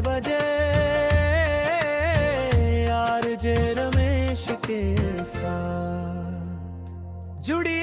बजे यार जे रमेश के साथ। जुड़िए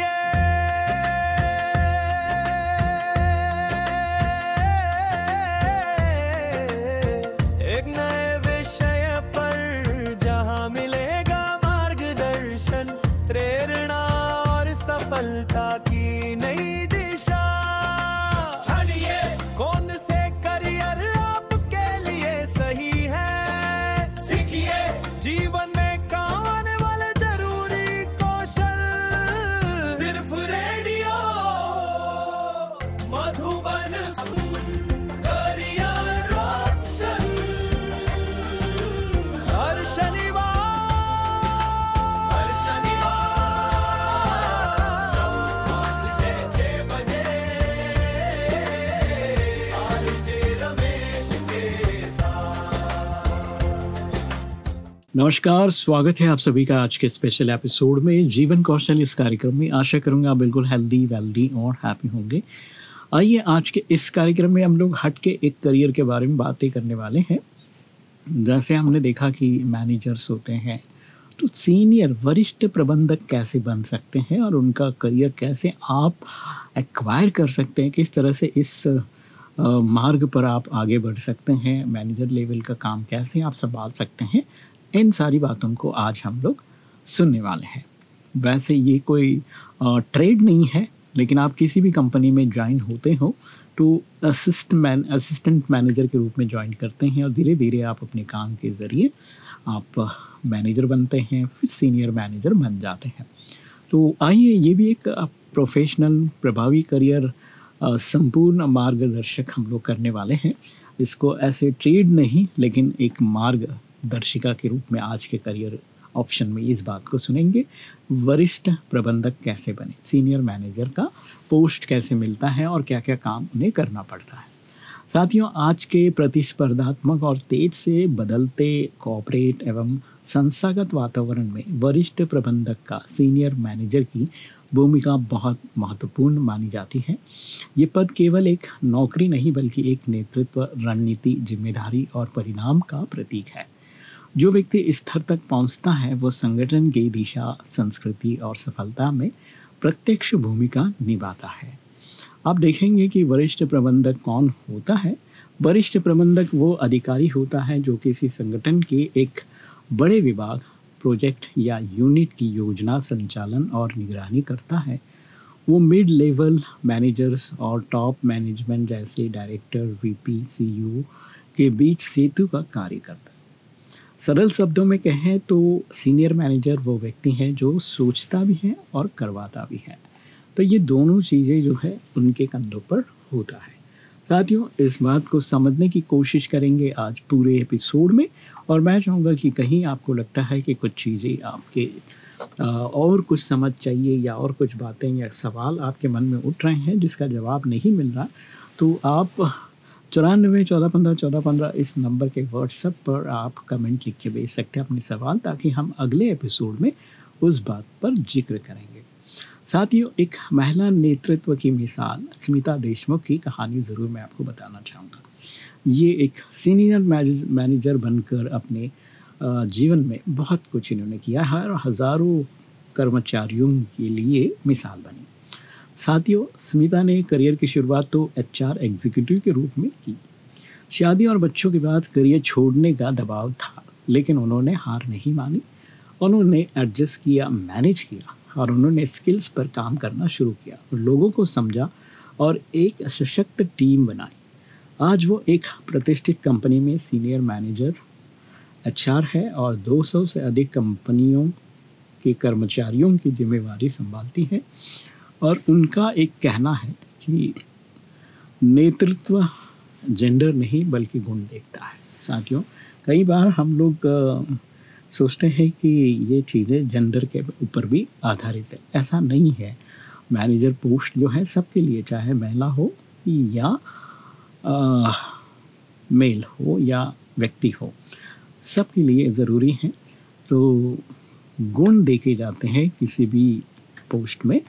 नमस्कार, स्वागत है आप सभी का आज के स्पेशल एपिसोड में जीवन कौशल इस कार्यक्रम में। आशा करूँगा आप बिल्कुल हेल्दी वेल्दी और हैप्पी होंगे। आइए आज के इस कार्यक्रम में हम लोग हट के एक करियर के बारे में बातें करने वाले हैं। जैसे हमने देखा कि मैनेजर्स होते हैं तो सीनियर वरिष्ठ प्रबंधक कैसे बन सकते हैं और उनका करियर कैसे आप एक्वायर कर सकते हैं, किस तरह से इस मार्ग पर आप आगे बढ़ सकते हैं मैनेजर लेवल का काम कैसे आप संभाल सकते हैं इन सारी बातों को आज हम लोग सुनने वाले हैं। वैसे ये कोई ट्रेड नहीं है, लेकिन आप किसी भी कंपनी में ज्वाइन होते हो तो असिस्ट मैन असिस्टेंट मैनेजर के रूप में ज्वाइन करते हैं और धीरे धीरे आप अपने काम के ज़रिए आप मैनेजर बनते हैं, फिर सीनियर मैनेजर बन जाते हैं। तो आइए ये भी एक प्रोफेशनल प्रभावी करियर संपूर्ण मार्गदर्शक हम लोग करने वाले हैं। इसको ऐसे ट्रेड नहीं, लेकिन एक मार्गदर्शिका के रूप में आज के करियर ऑप्शन में इस बात को सुनेंगे। वरिष्ठ प्रबंधक कैसे बने? सीनियर मैनेजर का पोस्ट कैसे मिलता है और क्या क्या काम उन्हें करना पड़ता है? साथियों, आज के प्रतिस्पर्धात्मक और तेज से बदलते कॉपरेट एवं संस्थागत वातावरण में वरिष्ठ प्रबंधक का सीनियर मैनेजर की भूमिका बहुत महत्वपूर्ण मानी जाती है। ये पद केवल एक नौकरी नहीं, बल्कि एक नेतृत्व, रणनीति, ज़िम्मेदारी और परिणाम का प्रतीक है। जो व्यक्ति इस स्तर तक पहुँचता है, वो संगठन की दिशा, संस्कृति और सफलता में प्रत्यक्ष भूमिका निभाता है। आप देखेंगे कि वरिष्ठ प्रबंधक कौन होता है? वरिष्ठ प्रबंधक वो अधिकारी होता है जो किसी संगठन के एक बड़े विभाग, प्रोजेक्ट या यूनिट की योजना संचालन और निगरानी करता है। वो मिड लेवल मैनेजर्स और टॉप मैनेजमेंट जैसे डायरेक्टर वीपी सीईओ के बीच सेतु का कार्य करता है। सरल शब्दों में कहें तो सीनियर मैनेजर वो व्यक्ति हैं जो सोचता भी है और करवाता भी है। तो ये दोनों चीज़ें जो है उनके कंधों पर होता है। साथियों, इस बात को समझने की कोशिश करेंगे आज पूरे एपिसोड में और मैं चाहूँगा कि कहीं आपको लगता है कि कुछ चीज़ें आपके और कुछ समझ चाहिए या और कुछ बातें या सवाल आपके मन में उठ रहे हैं जिसका जवाब नहीं मिल रहा तो आप चौरानवे, चौदह, पंद्रह चौदह, पंद्रह इस नंबर के व्हाट्सएप पर आप कमेंट लिख के भेज सकते हैं अपने सवाल, ताकि हम अगले एपिसोड में उस बात पर ज़िक्र करेंगे। साथियों, एक महिला नेतृत्व की मिसाल स्मिता देशमुख की कहानी ज़रूर मैं आपको बताना चाहूँगा। ये एक सीनियर मैनेजर बनकर अपने जीवन में बहुत कुछ इन्होंने किया है और हज़ारों कर्मचारियों के लिए मिसाल बनी। साथियों स्मिता ने करियर की शुरुआत तो एचआर एग्जीक्यूटिव के रूप में की। शादी और बच्चों के बाद करियर छोड़ने का दबाव था, लेकिन उन्होंने हार नहीं मानी। उन्होंने एडजस्ट किया मैनेज किया और उन्होंने स्किल्स पर काम करना शुरू किया, लोगों को समझा और एक सशक्त टीम बनाई। आज वो एक प्रतिष्ठित कंपनी में सीनियर मैनेजर एचआर है और 200 से अधिक कंपनियों के कर्मचारियों की जिम्मेवारी संभालती है। और उनका एक कहना है कि नेतृत्व जेंडर नहीं बल्कि गुण देखता है। साथियों कई बार हम लोग सोचते हैं कि ये चीज़ें जेंडर के ऊपर भी आधारित है। ऐसा नहीं है। मैनेजर पोस्ट जो है सबके लिए चाहे महिला हो या अ, मेल हो या व्यक्ति हो सबके लिए ज़रूरी है। तो गुण देखे जाते हैं किसी भी पोस्ट में।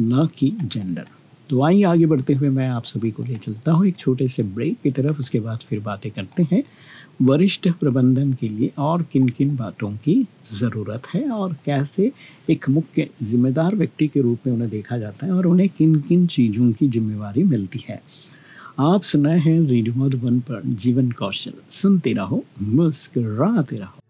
न कि जेंडर तो आइए आगे बढ़ते हुए मैं आप सभी को ले चलता हूँ एक छोटे से ब्रेक की तरफ़, उसके बाद फिर बातें करते हैं। वरिष्ठ प्रबंधन के लिए और किन किन बातों की ज़रूरत है और कैसे एक मुख्य जिम्मेदार व्यक्ति के रूप में उन्हें देखा जाता है और उन्हें किन किन चीज़ों की जिम्मेवारी मिलती है। आप सुनाए हैं रेडियो मधुबन पर जीवन कौशल। सुनते रहो, मुस्कुराते रहो।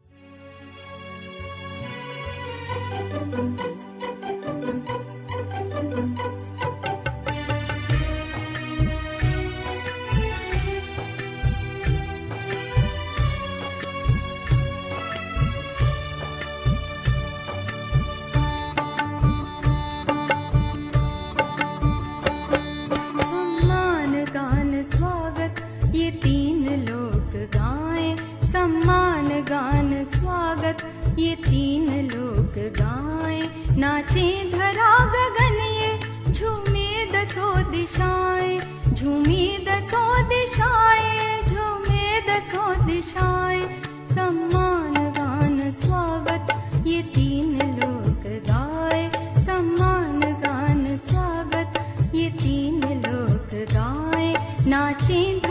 ीन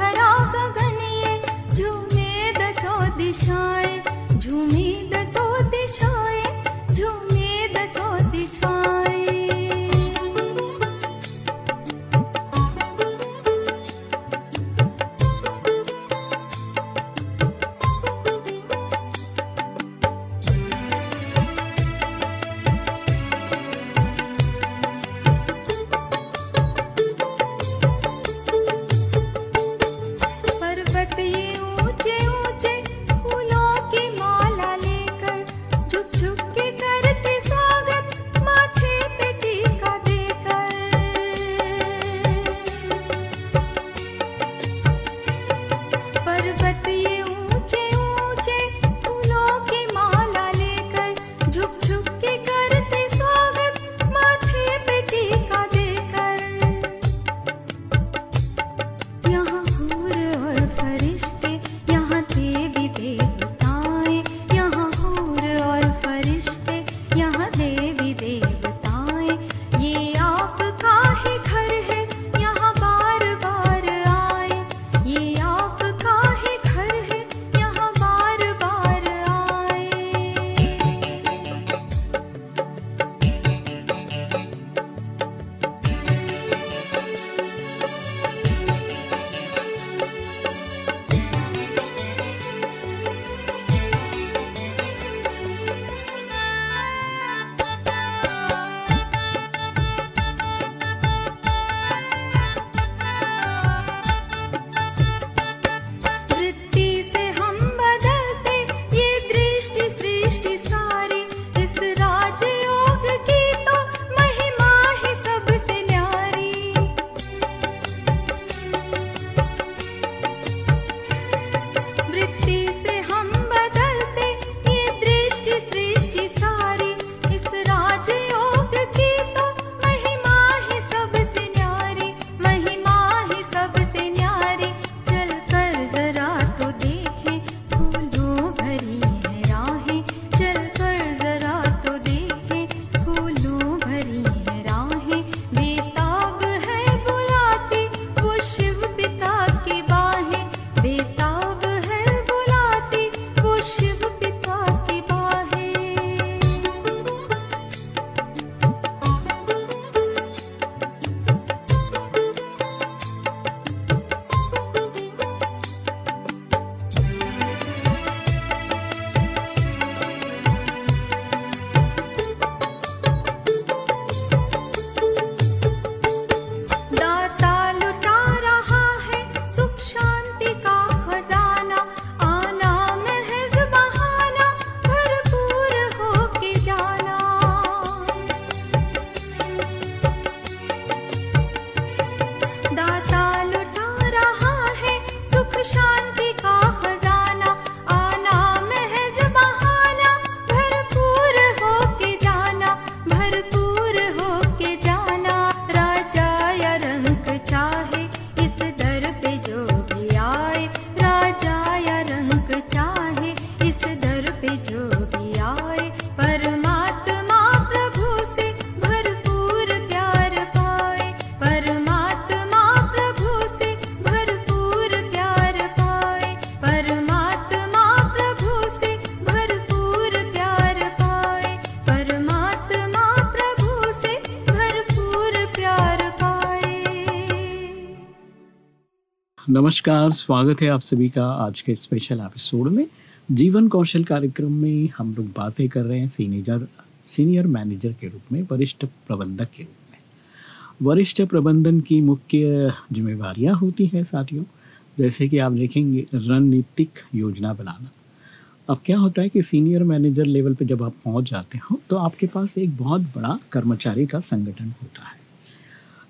नमस्कार, स्वागत है आप सभी का आज के स्पेशल एपिसोड में। जीवन कौशल कार्यक्रम में हम लोग बातें कर रहे हैं सीनियर सीनियर मैनेजर के रूप में, वरिष्ठ प्रबंधक के रूप में। वरिष्ठ प्रबंधन की मुख्य जिम्मेवारियाँ होती हैं साथियों, जैसे कि आप देखेंगे, रणनीतिक योजना बनाना। अब क्या होता है कि सीनियर मैनेजर लेवल पे जब आप पहुँच जाते हो तो आपके पास एक बहुत बड़ा कर्मचारी का संगठन होता है।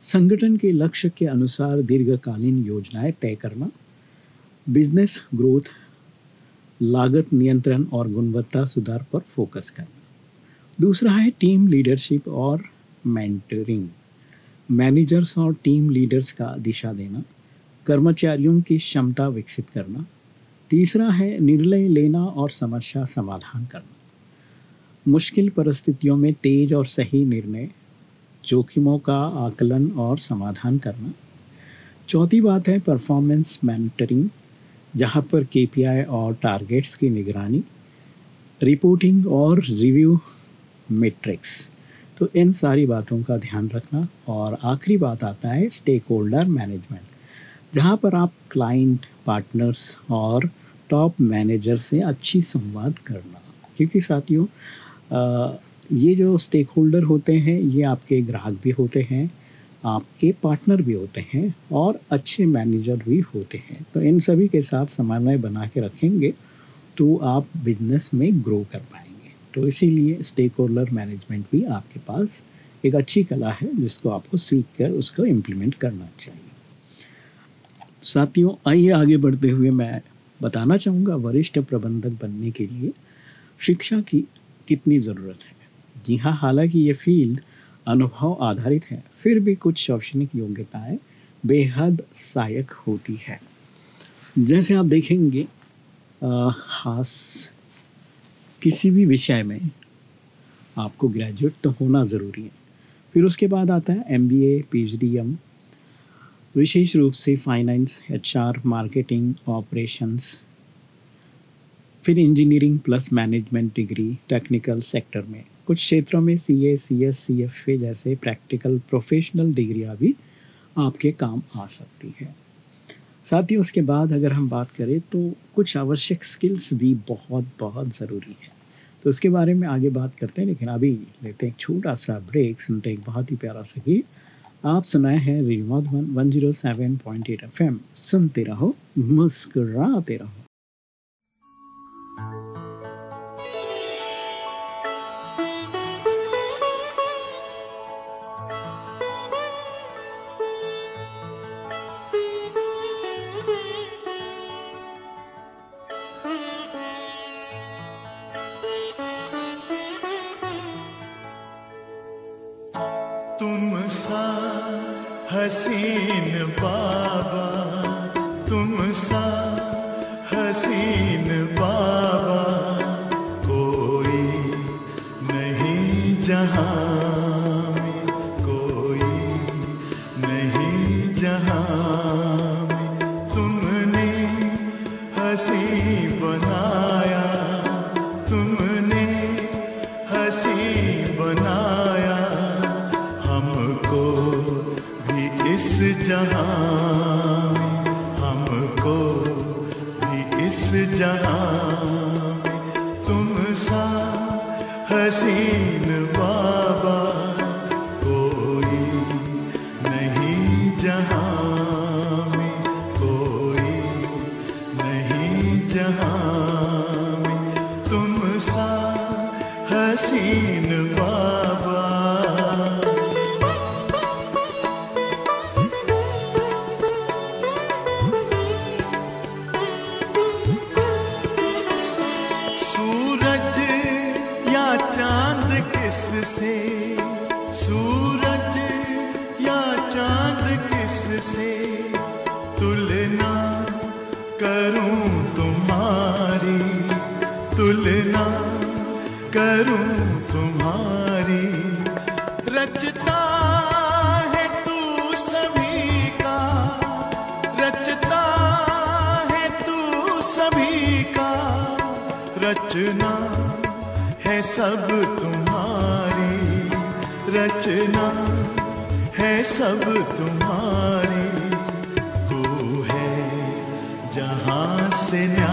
संगठन के लक्ष्य के अनुसार दीर्घकालीन योजनाएँ तय करना, बिज़नेस ग्रोथ, लागत नियंत्रण और गुणवत्ता सुधार पर फोकस करना। दूसरा है टीम लीडरशिप और मेंटरिंग। मैनेजर्स और टीम लीडर्स का दिशा देना, कर्मचारियों की क्षमता विकसित करना। तीसरा है निर्णय लेना और समस्या समाधान करना। मुश्किल परिस्थितियों में तेज और सही निर्णय जोखिमों का आकलन और समाधान करना। चौथी बात है परफॉर्मेंस मैनिटरिंग जहाँ पर केपीआई और टारगेट्स की निगरानी रिपोर्टिंग और रिव्यू मेट्रिक्स तो इन सारी बातों का ध्यान रखना और आखिरी बात आता है स्टेक होल्डर मैनेजमेंट जहाँ पर आप क्लाइंट पार्टनर्स और टॉप मैनेजर से अच्छी संवाद करना। क्योंकि साथियों ये जो स्टेक होल्डर होते हैं, ये आपके ग्राहक भी होते हैं, आपके पार्टनर भी होते हैं और अच्छे मैनेजर भी होते हैं। तो इन सभी के साथ समन्वय बना के रखेंगे तो आप बिज़नेस में ग्रो कर पाएँगे। तो इसीलिए स्टेक होल्डर मैनेजमेंट भी आपके पास एक अच्छी कला है, जिसको आपको सीख कर उसको इम्प्लीमेंट करना चाहिए। साथियों, आइए आगे बढ़ते हुए मैं बताना चाहूँगा, वरिष्ठ प्रबंधक बनने के लिए शिक्षा की कितनी ज़रूरत है? जी हाँ हालाँकि ये फ़ील्ड अनुभव आधारित है। फिर भी कुछ शैक्षणिक योग्यताएँ बेहद सहायक होती है। जैसे आप देखेंगे खास किसी भी विषय में आपको ग्रेजुएट तो होना ज़रूरी है। फिर उसके बाद आता है M B A P D M. विशेष रूप से finance H R marketing, operations. फिर engineering plus management degree technical sector में। कुछ क्षेत्रों में सी ए C S C F A जैसे प्रैक्टिकल प्रोफेशनल डिग्रियाँ भी आपके काम आ सकती हैं। साथ ही उसके बाद अगर हम बात करें तो कुछ आवश्यक स्किल्स भी बहुत बहुत ज़रूरी है। तो उसके बारे में आगे बात करते हैं, लेकिन अभी लेते हैं एक छोटा सा ब्रेक सुनते हैं एक बहुत ही प्यारा सा गीत। आप सुनाए हैं radio Madhuban one zero seven point eight F M. सुनते रहो, मुस्कुराते रहो। में तुम सा हसीन रचना है सब तुम्हारी। रचना है सब तुम्हारी। तू है जहाँ से न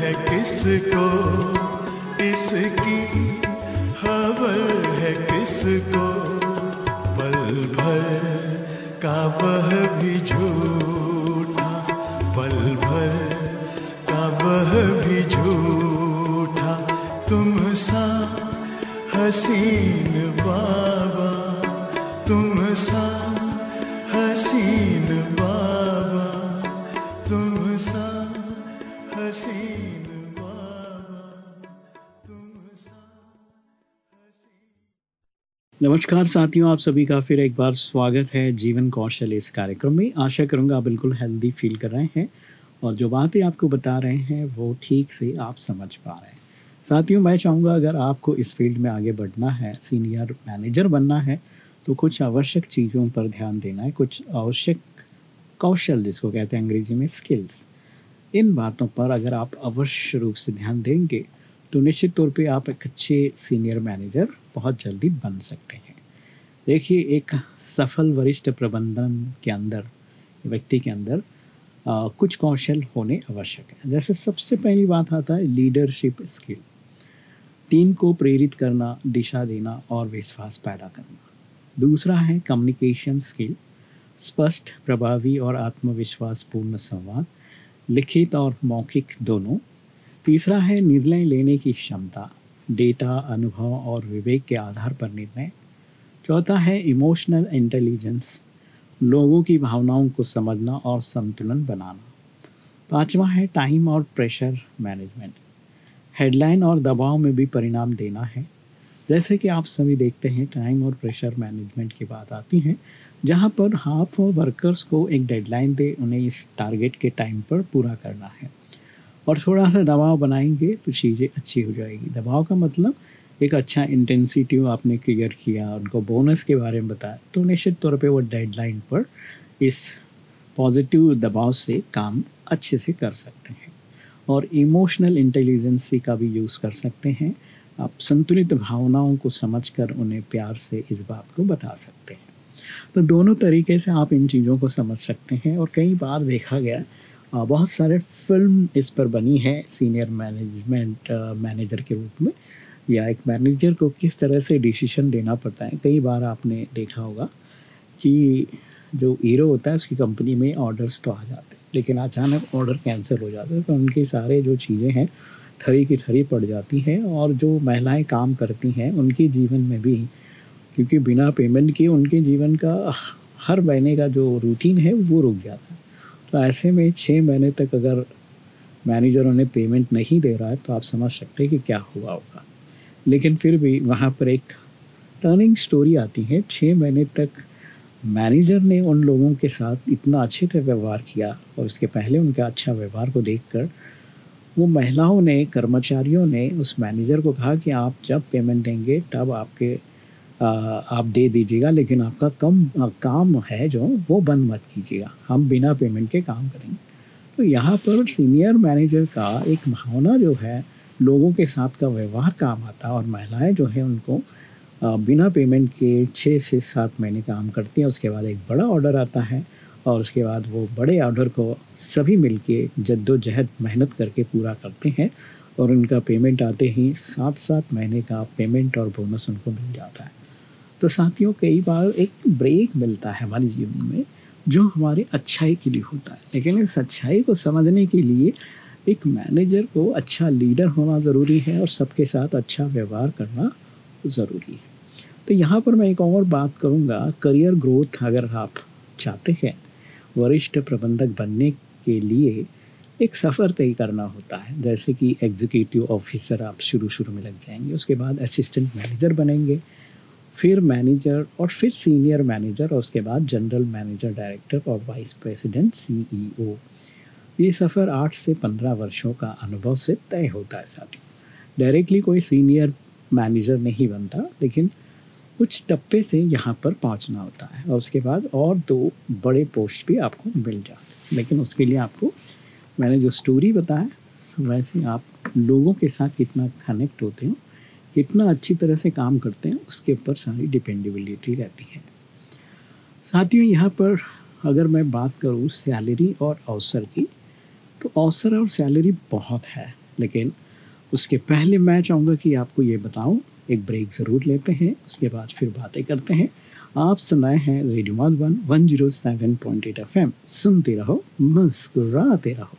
है किसको? नमस्कार साथियों, आप सभी का फिर एक बार स्वागत है जीवन कौशल इस कार्यक्रम में। आशा करूँगा आप बिल्कुल हेल्दी फील कर रहे हैं और जो बातें आपको बता रहे हैं वो ठीक से आप समझ पा रहे हैं। साथियों, मैं चाहूँगा अगर आपको इस फ़ील्ड में आगे बढ़ना है सीनियर मैनेजर बनना है तो कुछ आवश्यक चीज़ों पर ध्यान देना है। कुछ आवश्यक कौशल जिसको कहते हैं अंग्रेज़ी में स्किल्स इन बातों पर अगर आप अवश्य रूप से ध्यान देंगे तो निश्चित तौर पे आप एक अच्छे सीनियर मैनेजर बहुत जल्दी बन सकते हैं। देखिए एक सफल वरिष्ठ प्रबंधन के अंदर व्यक्ति के अंदर आ, कुछ कौशल होने आवश्यक है। जैसे सबसे पहली बात आता है लीडरशिप स्किल। टीम को प्रेरित करना दिशा देना और विश्वास पैदा करना। दूसरा है कम्युनिकेशन स्किल स्पष्ट प्रभावी और आत्मविश्वास पूर्ण संवाद लिखित और मौखिक दोनों। तीसरा है निर्णय लेने की क्षमता। डेटा, अनुभव और विवेक के आधार पर निर्णय। चौथा है इमोशनल इंटेलिजेंस, लोगों की भावनाओं को समझना और संतुलन बनाना। पांचवा है टाइम और प्रेशर मैनेजमेंट, हेडलाइन और दबाव में भी परिणाम देना है। जैसे कि आप सभी देखते हैं, टाइम और प्रेशर मैनेजमेंट की बात आती है, जहाँ पर आप वर्कर्स को एक डेडलाइन दे, उन्हें इस टारगेट के टाइम पर पूरा करना है। और थोड़ा सा दबाव बनाएँगे तो चीज़ें अच्छी हो जाएगी। दबाव का मतलब एक अच्छा इंटेंसिटी आपने क्लियर किया, उनको बोनस के बारे में बताया तो निश्चित तौर पे वो डेडलाइन पर इस पॉजिटिव दबाव से काम अच्छे से कर सकते हैं। और इमोशनल इंटेलिजेंसी का भी यूज़ कर सकते हैं। आप संतुलित भावनाओं को समझकर उन्हें प्यार से इस बात को बता सकते हैं। तो दोनों तरीके से आप इन चीज़ों को समझ सकते हैं और कई बार देखा गया बहुत सारे फ़िल्म इस पर बनी है सीनियर मैनेजमेंट मैनेजर के रूप में, या एक मैनेजर को किस तरह से डिसीज़न लेना पड़ता है। कई बार आपने देखा होगा कि जो हीरो होता है, उसकी कंपनी में ऑर्डर्स तो आ जाते हैं, लेकिन अचानक ऑर्डर कैंसिल हो जाते हैं तो उनके सारे जो चीज़ें हैं, थरी की थरी पड़ जाती हैं, और जो महिलाएँ काम करती हैं, उनके जीवन में भी, क्योंकि बिना पेमेंट के उनके जीवन का हर महीने का जो रूटीन है, वो रुक जाता है। तो ऐसे में छः महीने तक अगर मैनेजर उन्हें पेमेंट नहीं दे रहा है तो आप समझ सकते हैं कि क्या हुआ होगा। लेकिन फिर भी वहाँ पर एक टर्निंग स्टोरी आती है। छः महीने तक मैनेजर ने उन लोगों के साथ इतना अच्छे से व्यवहार किया और उसके पहले उनका अच्छा व्यवहार को देखकर वो महिलाओं ने, कर्मचारियों ने उस मैनेजर को कहा कि आप जब पेमेंट देंगे, तब आपके आप दे दीजिएगा, लेकिन आपका कम काम है जो, वो बंद मत कीजिएगा। हम बिना पेमेंट के काम करेंगे। तो यहाँ पर सीनियर मैनेजर का एक भावना जो है, लोगों के साथ का व्यवहार काम आता है और महिलाएँ जो है उनको बिना पेमेंट के छः से सात महीने काम करती हैं, उसके बाद एक बड़ा ऑर्डर आता है और उसके बाद वो बड़े ऑर्डर को सभी मिलके जद्दोजहद मेहनत करके पूरा करते हैं और उनका पेमेंट आते ही सात सात महीने का पेमेंट और बोनस उनको मिल जाता है। तो साथियों, कई बार एक ब्रेक मिलता है हमारे जीवन में, जो हमारे अच्छाई के लिए होता है। लेकिन इस अच्छाई को समझने के लिए एक मैनेजर को अच्छा लीडर होना ज़रूरी है और सबके साथ अच्छा व्यवहार करना ज़रूरी है। तो यहाँ पर मैं एक और बात करूँगा करियर ग्रोथ अगर आप चाहते हैं, वरिष्ठ प्रबंधक बनने के लिए एक सफ़र तय करना होता है। जैसे कि एग्जीक्यूटिव ऑफिसर आप शुरू शुरू में लग जाएँगे, उसके बाद असिस्टेंट मैनेजर बनेंगे। फिर मैनेजर और फिर सीनियर मैनेजर और उसके बाद जनरल मैनेजर, डायरेक्टर और वाइस प्रेसिडेंट, सीईओ। ये सफ़र आठ से पंद्रह वर्षों का अनुभव से तय होता है साथ। डायरेक्टली कोई सीनियर मैनेजर नहीं बनता, लेकिन कुछ टप्पे से यहाँ पर पहुँचना होता है और उसके बाद और दो बड़े पोस्ट भी आपको मिल जाते हैं। लेकिन उसके लिए आपको, मैंने जो स्टोरी बताया, वैसे आप लोगों के साथ कितना कनेक्ट होते हो कितना अच्छी तरह से काम करते हैं, उसके ऊपर सारी डिपेंडेबिलिटी रहती है। साथियों, यहाँ पर अगर मैं बात करूँ सैलरी और अवसर की तो अवसर और सैलरी बहुत है, लेकिन उसके पहले मैं चाहूँगा कि आपको ये बताऊँ, एक ब्रेक ज़रूर लेते हैं, उसके बाद फिर बातें करते हैं। आप सुनाए हैं radio one one zero seven point eight F M सुनते रहो, मुस्कुराते रहो।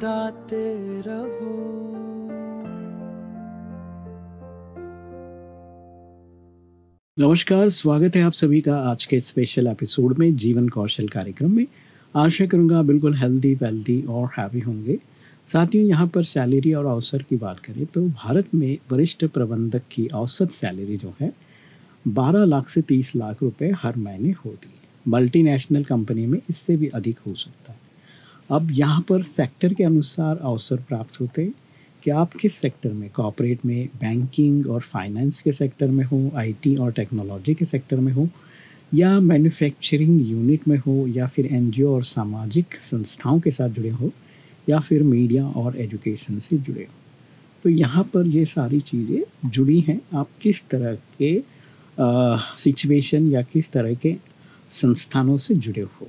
मुस्कुराते रहो। नमस्कार, स्वागत है आप सभी का आज के स्पेशल एपिसोड में जीवन कौशल कार्यक्रम में। आशा करूँगा बिल्कुल हेल्दी वेल्दी और हैवी होंगे। साथियों यहाँ पर सैलरी और अवसर की बात करें तो भारत में वरिष्ठ प्रबंधक की औसत सैलरी जो है 12 लाख से 30 लाख रुपए हर महीने होती है। मल्टीनेशनल कंपनी में इससे भी अधिक हो सकता है। अब यहाँ पर सेक्टर के अनुसार अवसर प्राप्त होते कि आप किस सेक्टर में? कॉपरेट में बैंकिंग और फाइनेंस के सेक्टर में हो आईटी और टेक्नोलॉजी के सेक्टर में हो, या मैन्युफैक्चरिंग यूनिट में हो, या फिर एनजीओ और सामाजिक संस्थाओं के साथ जुड़े हो, या फिर मीडिया और एजुकेशन से जुड़े हो। तो यहाँ पर ये सारी चीज़ें जुड़ी हैं। आप किस तरह के सिचुएशन या किस तरह के संस्थानों से जुड़े हो?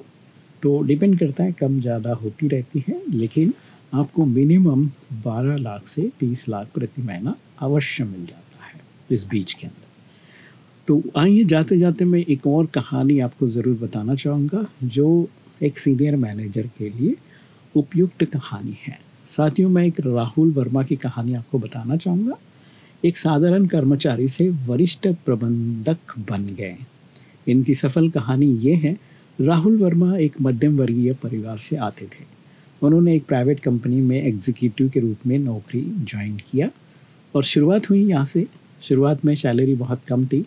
तो डिपेंड करता है, कम ज़्यादा होती रहती है, लेकिन आपको मिनिमम 12 लाख से 30 लाख प्रति महीना अवश्य मिल जाता है इस बीच के अंदर। तो आइए जाते जाते मैं एक और कहानी आपको ज़रूर बताना चाहूँगा, जो एक सीनियर मैनेजर के लिए उपयुक्त कहानी है। साथियों, मैं एक राहुल वर्मा की कहानी आपको बताना चाहूँगा। एक साधारण कर्मचारी से वरिष्ठ प्रबंधक बन गए। इनकी सफल कहानी ये है राहुल वर्मा एक मध्यम वर्गीय परिवार से आते थे। उन्होंने एक प्राइवेट कंपनी में एग्जीक्यूटिव के रूप में नौकरी ज्वाइन किया और शुरुआत हुई यहाँ से। शुरुआत में सैलरी बहुत कम थी,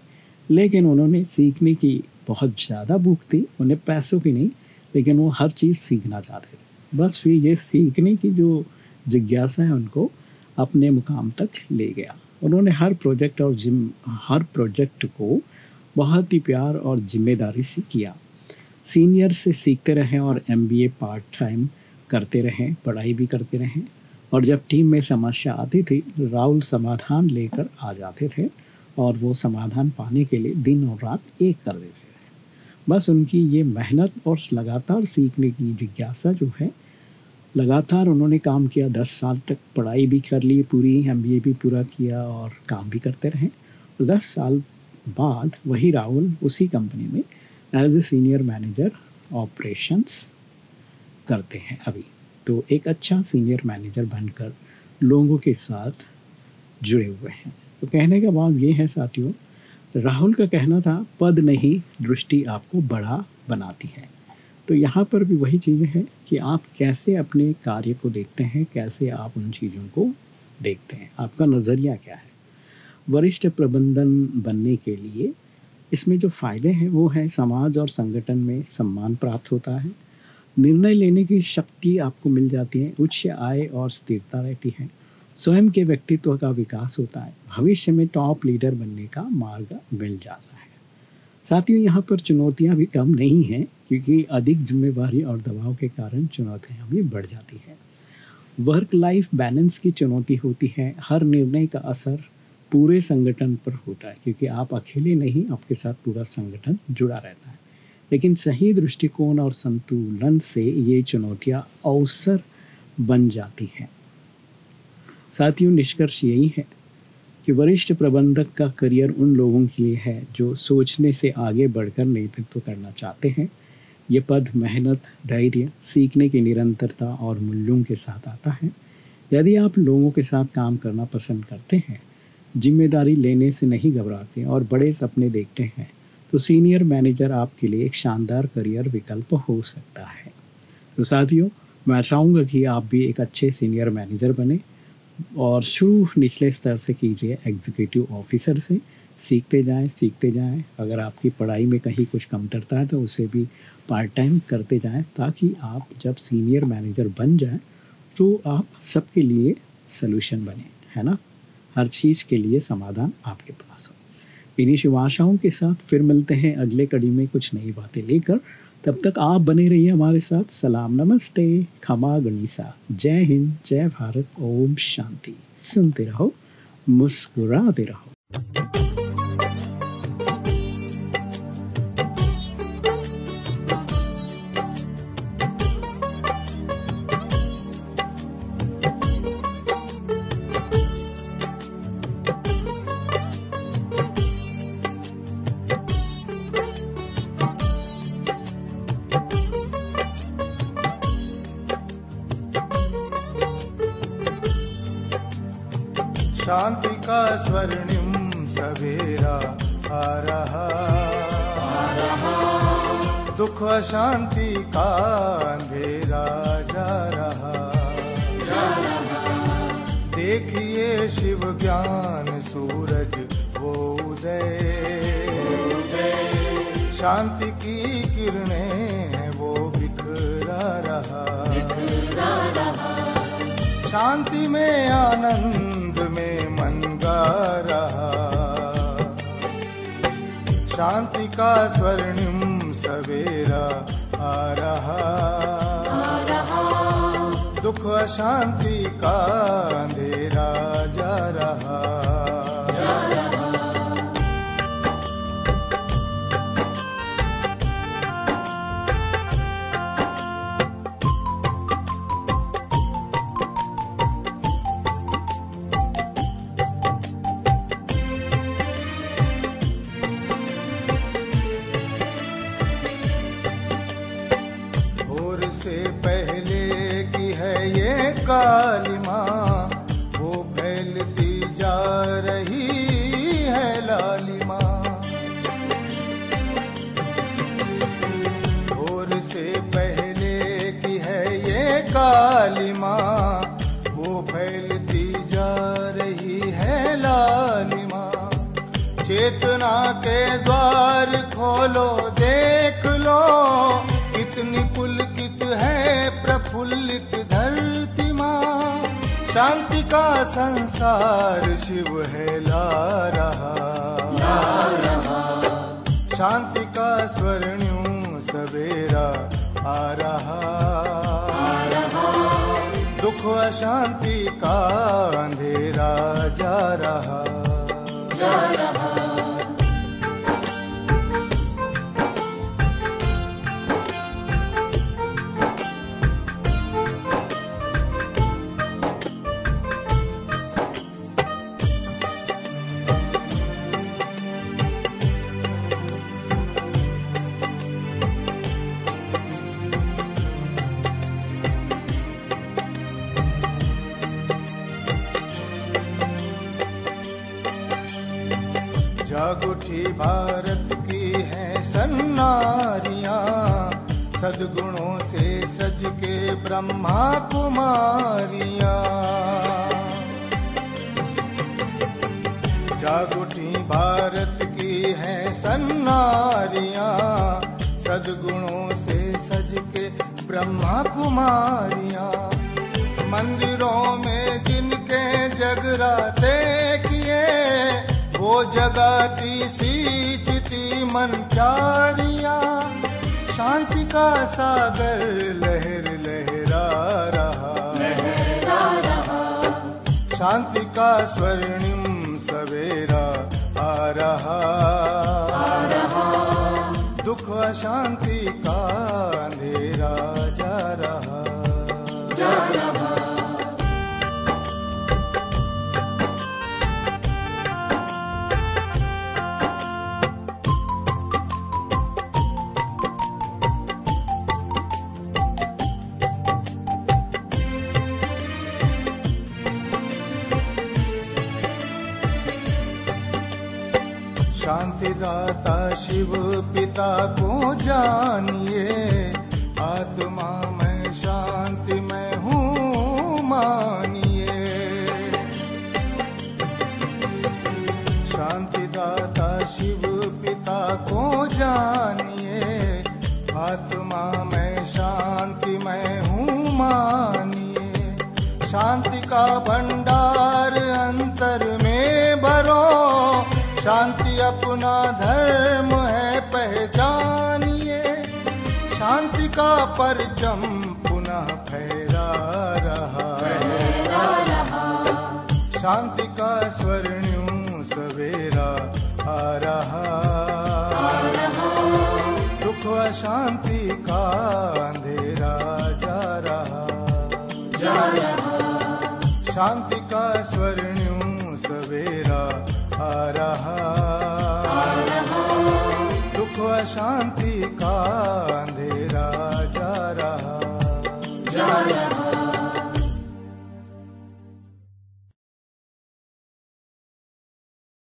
लेकिन उन्होंने सीखने की बहुत ज़्यादा भूख थी, उन्हें पैसों की नहीं, लेकिन वो हर चीज़ सीखना चाहते थे। बस फिर ये सीखने की जो जिज्ञासा है उनको अपने मुकाम तक ले गया। उन्होंने हर प्रोजेक्ट और जिम, हर प्रोजेक्ट को बहुत ही प्यार और ज़िम्मेदारी से किया। सीनियर से सीखते रहें और एमबीए पार्ट टाइम करते रहें, पढ़ाई भी करते रहें। और जब टीम में समस्या आती थी, राहुल समाधान लेकर आ जाते थे और वो समाधान पाने के लिए दिन और रात एक कर देते थे। बस उनकी ये मेहनत और लगातार सीखने की जिज्ञासा जो है, लगातार उन्होंने काम किया, दस साल तक पढ़ाई भी कर ली, पूरी एमबीए भी पूरा किया और काम भी करते रहे। दस साल बाद वही राहुल उसी कंपनी में as a senior manager operations करते हैं अभी। तो एक अच्छा सीनियर मैनेजर बनकर लोगों के साथ जुड़े हुए हैं। तो कहने का भाव ये है साथियों, राहुल का कहना था, पद नहीं, दृष्टि आपको बड़ा बनाती है। तो यहाँ पर भी वही चीज़ें हैं कि आप कैसे अपने कार्य को देखते हैं, कैसे आप उन चीज़ों को देखते हैं। आपका नज़रिया क्या है? वरिष्ठ प्रबंधन बनने के लिए इसमें जो फ़ायदे हैं वो है समाज और संगठन में सम्मान प्राप्त होता है। निर्णय लेने की शक्ति आपको मिल जाती है, उच्च आय और स्थिरता रहती है। स्वयं के व्यक्तित्व का विकास होता है। भविष्य में टॉप लीडर बनने का मार्ग मिल जाता है। साथियों, यहाँ पर चुनौतियाँ भी कम नहीं हैं, क्योंकि अधिक जिम्मेवारी और दबाव के कारण चुनौतियाँ भी बढ़ जाती हैं। वर्क लाइफ बैलेंस की चुनौती होती है। हर निर्णय का असर पूरे संगठन पर होता है, क्योंकि आप अकेले नहीं, आपके साथ पूरा संगठन जुड़ा रहता है। लेकिन सही दृष्टिकोण और संतुलन से ये चुनौतियाँ अवसर बन जाती हैं। साथियों, निष्कर्ष यही है कि वरिष्ठ प्रबंधक का करियर उन लोगों के लिए है जो सोचने से आगे बढ़कर नेतृत्व करना चाहते हैं। ये पद मेहनत, धैर्य, सीखने की निरंतरता और मूल्यों के साथ आता है। यदि आप लोगों के साथ काम करना पसंद करते हैं ज़िम्मेदारी लेने से नहीं घबराते और बड़े सपने देखते हैं। तो सीनियर मैनेजर आपके लिए एक शानदार करियर विकल्प हो सकता है। तो साथियों, मैं चाहूँगा कि आप भी एक अच्छे सीनियर मैनेजर बने और शुरू निचले स्तर से कीजिए एग्जीक्यूटिव ऑफिसर से। सीखते जाएँ सीखते जाएँ। अगर आपकी पढ़ाई में कहीं कुछ कमतरता है तो उसे भी पार्ट टाइम करते जाएँ ताकि आप जब सीनियर मैनेजर बन जाएँ तो आप सबके लिए सलूशन बने, है ना? हर चीज़ के लिए समाधान आपके पास हो। इन्हीं शुभ आशाओं के साथ फिर मिलते हैं अगले कड़ी में कुछ नई बातें लेकर। तब तक आप बने रहिए हमारे साथ। सलाम, नमस्ते। खमा गणिसा। जय हिंद, जय भारत। ओम शांति। सुनते रहो, मुस्कुराते रहो। शांति का स्वर्णिम सवेरा आ रहा दुख शांति का अंधेरा जा रहा देखिए शिव ज्ञान सूरज, वो उदय। शांति की किरणें वो बिखरा रहा। शांति में आनंद में मन गा रहा। शांति का स्वर्णिम सवेरा आ रहा। दुख अशांति का अंधेरा जा रहा। जागुठी भारत की है सन्नारियाँ। सदगुणों से सज के ब्रह्मा कुमारियाँ। जागुठी भारत की है सन्नारियाँ। सदगुणों से सज के ब्रह्मा कुमारियाँ। मंदिरों में जिनके जगराते जगाती मन चारिया शांति का सागर लहर लहरा रहा। शांति का स्वर्णिम सवेरा आ रहा। दुख अशांति शांतिदाता शिव पिता को जानिए। आत्मा में शांति में हूँ, मानिए। शांतिदाता शिव पिता को जानिए। आत्मा में शांति में हूँ, मानिए। शांति का भंडार धर्म है पहचानिए। शांति का परचम पुनः फहरा रहा। शांति का स्वर्णिम सवेरा आ रहा। दुख शांति का अंधेरा जा रहा। शांति